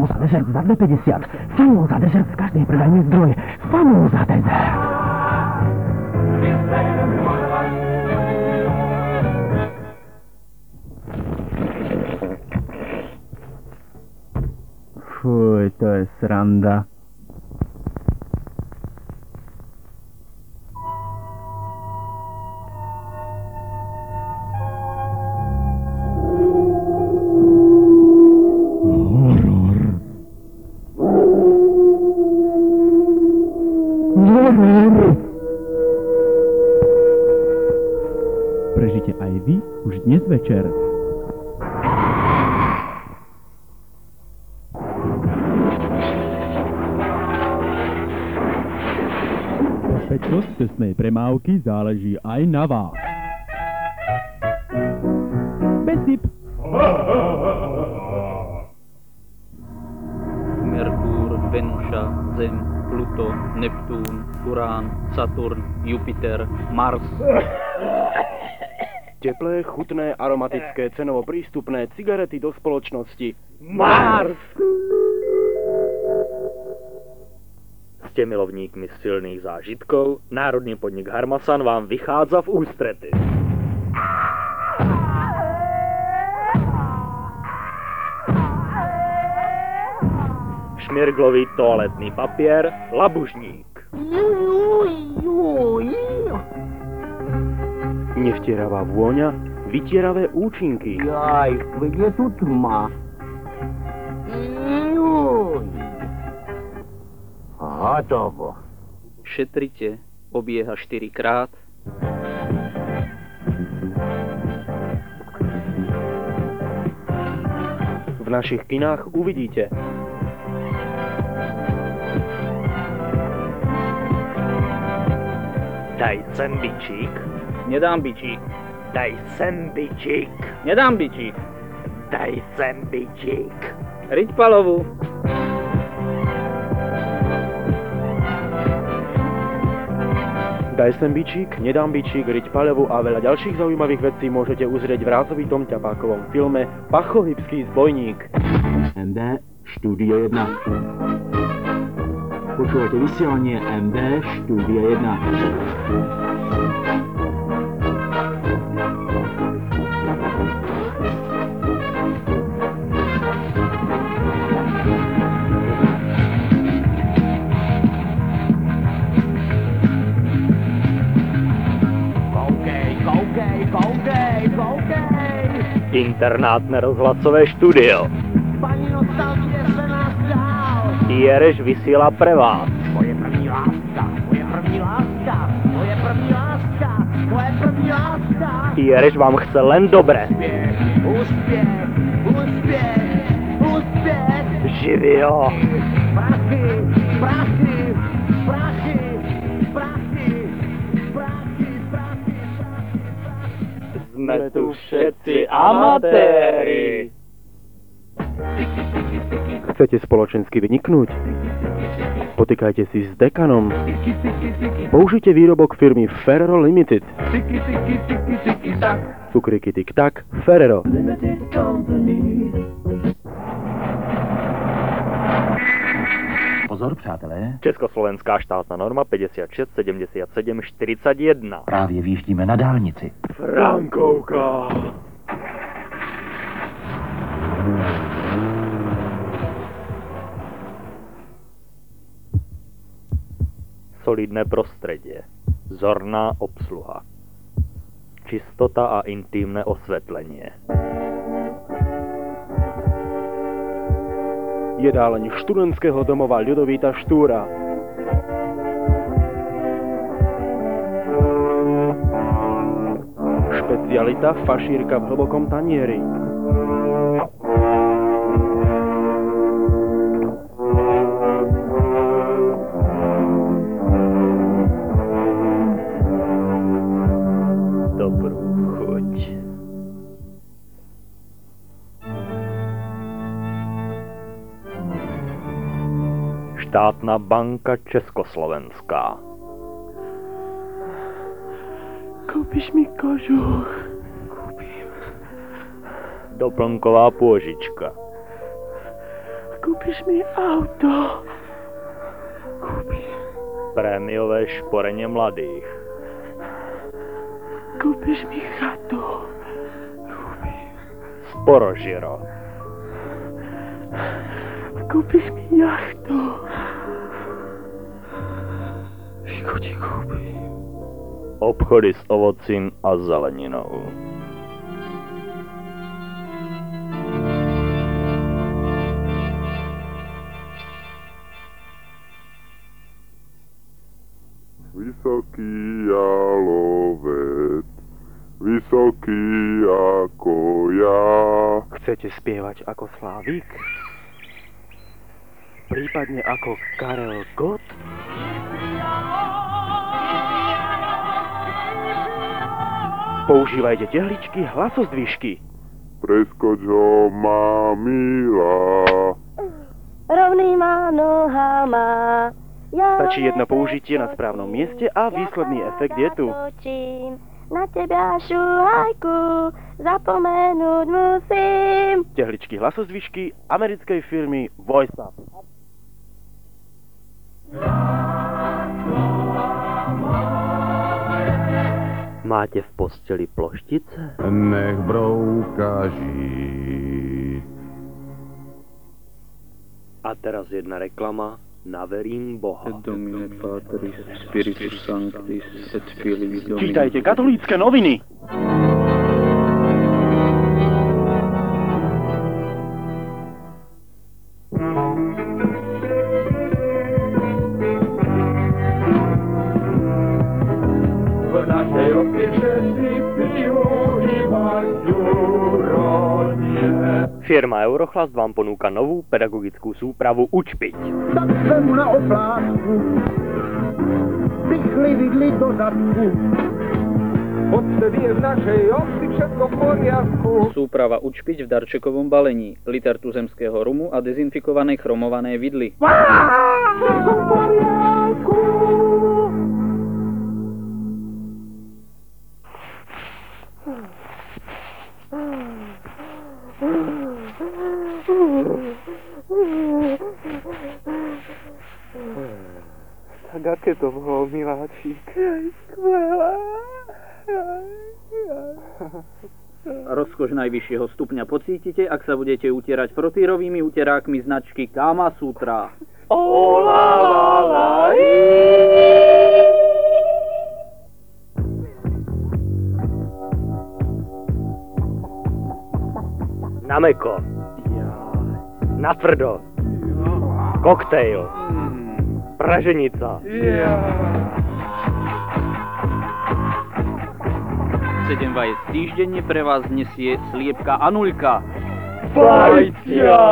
Саму за за 50, саму за з кожної придання зброї, саму за Фу, то есть ранда. Prežite aj vy už dnes večer. Bezpečnosť cestnej premávky záleží aj na vás. Beztip. Merkúr, Venuša, Zem, Pluto, Neptún, Urán, Saturn, Jupiter, Mars. Teplé, chutné, aromatické, cenovo prístupné cigarety do spoločnosti. Mars! Ste milovníkmi silných zážitkov? Národný podnik Harmasan vám vychádza v ústrety. Šmirglový toaletný papier, labužník. Nevtieravá vôňa, vytieravé účinky. Jaj, veď je tu tma. Juj. Hotovo. Šetrite, obieha 4 krát. V našich kinách uvidíte. Daj sem bičík. Nedám bičík. Daj sem bičík. Nedám bičík. Daj sem bičík. Riť palovú. Daj sem bičík, nedám bičík, riť palevu a veľa ďalších zaujímavých vecí môžete uzrieť v rázovitom ťapákovom filme Pacholipský zbojník. MD Štúdio 1. Počúvate vysielanie MD Štúdio 1. Internátne rozhlasové štúdio. Pani nostalgie se nás dál! Jereš vysiela pre vás. Moje první láska, moje první láska, moje první láska, moje první láska. Jereš vám chce len dobre. Úspěch, úspěch, úspěch. Živio. Prachy, prachy, prachy, Sme tu všetci amatéri. Chcete spoločensky vyniknúť? Potýkajte si s dekanom. Použite výrobok firmy Ferrero Limited. Cukriky tik tak, Ferrero. Pozor, přátelé, Československá štátna norma 56 77 41. právě výjíždíme na dálnici. Frankovka. Solidné prostredie. Zorná obsluha. Čistota a intímne osvetlenie. Jedáleň študentského domova Ľudovíta Štúra. Špecialita fašírka v hlbokom tanieri. Štátna banka Československá. Kúpiš mi kožuch? Doplnková pôžička. Kúpiš mi auto. Kúpiš, Prémiové šporenie mladých. kúpiš mi chatu. Sporožiro. Kúpiš mi jachtu. Ti kúpim. Obchody s ovocím a zeleninou. Vysoký jalovec, vysoký ako ja. Chcete spievať ako Slávik? Prípadne ako Karel Gott? Používajte tehličky hlasozdvižky. Preskoč ho, má milá. rovnýma nohama. Ja Stačí jedno použitie na správnom mieste a výsledný efekt je tu. Na teba šuhajku, zapomenúť musím. Tehličky hlasozdvižky americkej firmy Voice Up. Máte v posteli ploštice? Nech brouka žít. A teraz jedna reklama na verím Boha. Domine Patris Spiritus Sanctis et Filii Domini. Čítajte katolícke noviny. Firma Eurochlast vám ponúka novú pedagogickú súpravu Učpiť. Tak mu na oplátku, pichli vidli do zadku. Odtedy je v našej obci všetko v poriadku. Súprava Učpiť v darčekovom balení, liter tuzemského rumu a dezinfikované chromované vidly. Všetko v poriadku. Tak aké to bolo, miláčik? Rozkož najvyššieho stupňa pocítite, ak sa budete utierať frotírovými uterákmi značky Kama Sutra. Na meko. Na tvrdo. Koktejl. Praženica. 7 vajec týždenne pre vás nesie sliepka Anulka. Fajcia!